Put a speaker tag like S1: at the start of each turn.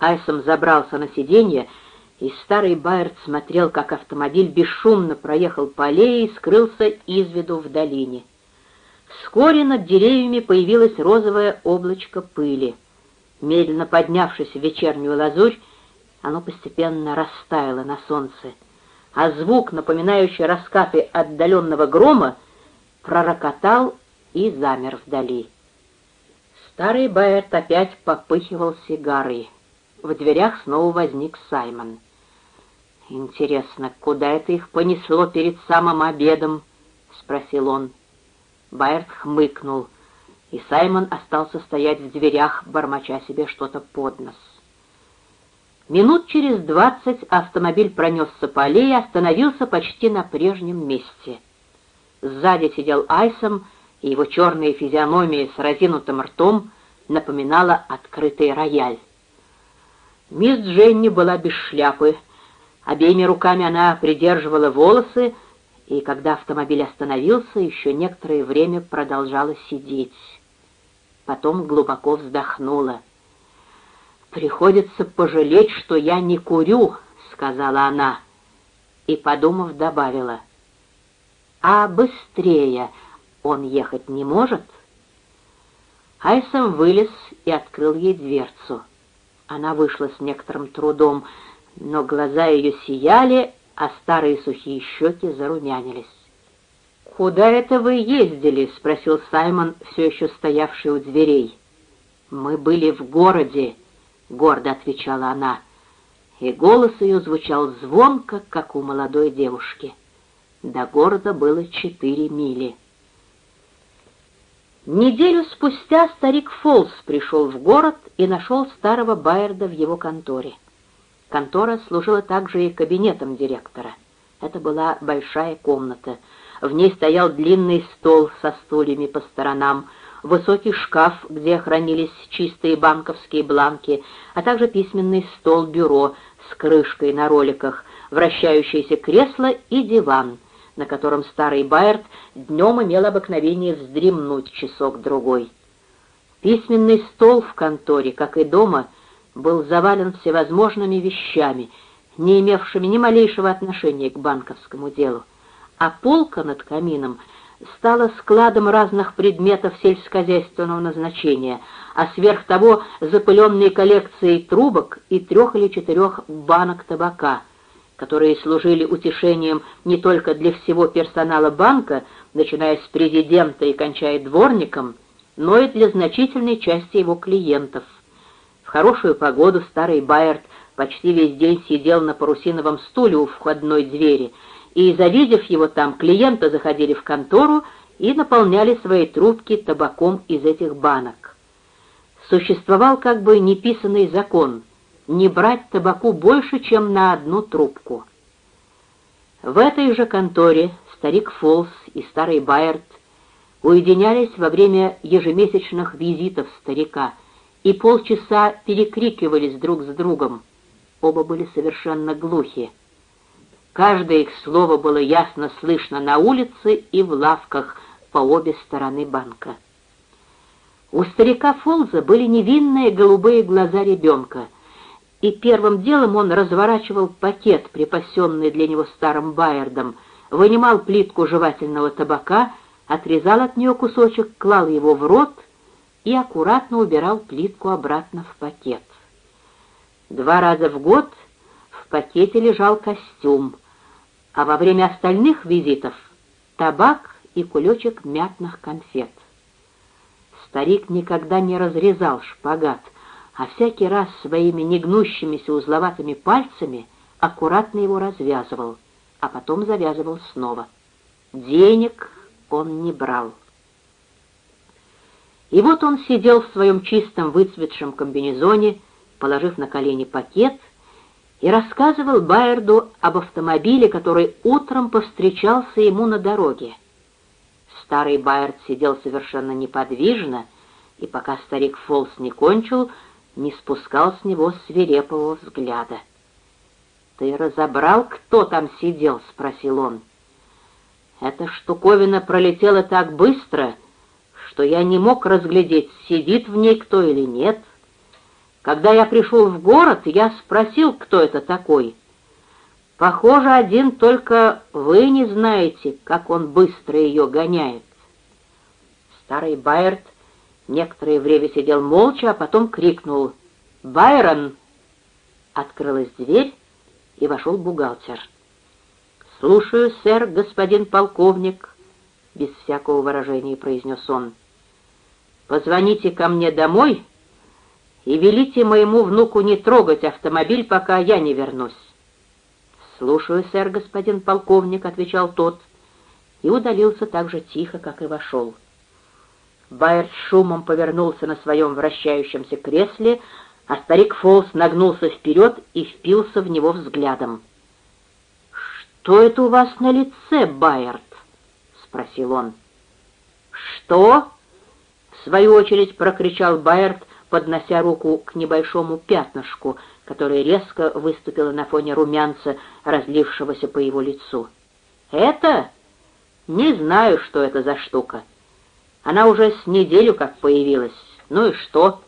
S1: Айсом забрался на сиденье, и старый Байерт смотрел, как автомобиль бесшумно проехал по аллее и скрылся из виду в долине. Вскоре над деревьями появилось розовое облачко пыли. Медленно поднявшись в вечернюю лазурь, оно постепенно растаяло на солнце, а звук, напоминающий раскаты отдаленного грома, пророкотал и замер вдали. Старый Байерт опять попыхивал сигарой. В дверях снова возник Саймон. «Интересно, куда это их понесло перед самым обедом?» — спросил он. Байерт хмыкнул, и Саймон остался стоять в дверях, бормоча себе что-то под нос. Минут через двадцать автомобиль пронесся по аллее и остановился почти на прежнем месте. Сзади сидел Айсом, и его черная физиономия с разинутым ртом напоминала открытый рояль. Мисс Дженни была без шляпы. Обеими руками она придерживала волосы, и когда автомобиль остановился, еще некоторое время продолжала сидеть. Потом глубоко вздохнула. «Приходится пожалеть, что я не курю», — сказала она, и, подумав, добавила. «А быстрее он ехать не может?» Айсом вылез и открыл ей дверцу. Она вышла с некоторым трудом, но глаза ее сияли, а старые сухие щеки зарумянились. «Куда это вы ездили?» — спросил Саймон, все еще стоявший у дверей. «Мы были в городе», — гордо отвечала она, и голос ее звучал звонко, как у молодой девушки. До города было четыре мили. Неделю спустя старик Фолс пришел в город и нашел старого Байерда в его конторе. Контора служила также и кабинетом директора. Это была большая комната. В ней стоял длинный стол со стульями по сторонам, высокий шкаф, где хранились чистые банковские бланки, а также письменный стол-бюро с крышкой на роликах, вращающееся кресло и диван — на котором старый Байерт днем имел обыкновение вздремнуть часок-другой. Письменный стол в конторе, как и дома, был завален всевозможными вещами, не имевшими ни малейшего отношения к банковскому делу, а полка над камином стала складом разных предметов сельскохозяйственного назначения, а сверх того запыленные коллекции трубок и трех или четырех банок табака — которые служили утешением не только для всего персонала банка, начиная с президента и кончая дворником, но и для значительной части его клиентов. В хорошую погоду старый Байерт почти весь день сидел на парусиновом стуле у входной двери, и, завидев его там, клиенты заходили в контору и наполняли свои трубки табаком из этих банок. Существовал как бы неписанный закон — не брать табаку больше, чем на одну трубку. В этой же конторе старик Фолс и старый Байерт уединялись во время ежемесячных визитов старика и полчаса перекрикивались друг с другом. Оба были совершенно глухи. Каждое их слово было ясно слышно на улице и в лавках по обе стороны банка. У старика Фолза были невинные голубые глаза ребенка — и первым делом он разворачивал пакет, припасенный для него старым Байердом, вынимал плитку жевательного табака, отрезал от нее кусочек, клал его в рот и аккуратно убирал плитку обратно в пакет. Два раза в год в пакете лежал костюм, а во время остальных визитов — табак и кулечек мятных конфет. Старик никогда не разрезал шпагат — а всякий раз своими негнущимися узловатыми пальцами аккуратно его развязывал, а потом завязывал снова. Денег он не брал. И вот он сидел в своем чистом выцветшем комбинезоне, положив на колени пакет, и рассказывал Байерду об автомобиле, который утром повстречался ему на дороге. Старый Байерд сидел совершенно неподвижно, и пока старик Фолс не кончил, не спускал с него свирепого взгляда. «Ты разобрал, кто там сидел?» — спросил он. «Эта штуковина пролетела так быстро, что я не мог разглядеть, сидит в ней кто или нет. Когда я пришел в город, я спросил, кто это такой. Похоже, один только вы не знаете, как он быстро ее гоняет. Старый Байерт некоторое время сидел молча, а потом крикнул «Байрон!». Открылась дверь, и вошел бухгалтер. «Слушаю, сэр, господин полковник», — без всякого выражения произнес он. «Позвоните ко мне домой и велите моему внуку не трогать автомобиль, пока я не вернусь». «Слушаю, сэр, господин полковник», — отвечал тот, и удалился так же тихо, как и вошел. Байер шумом повернулся на своем вращающемся кресле, а старик Фолс нагнулся вперед и впился в него взглядом. «Что это у вас на лице, Байерт?» — спросил он. «Что?» — в свою очередь прокричал Байерт, поднося руку к небольшому пятнышку, которое резко выступило на фоне румянца, разлившегося по его лицу. «Это? Не знаю, что это за штука. Она уже с неделю как появилась. Ну и что?»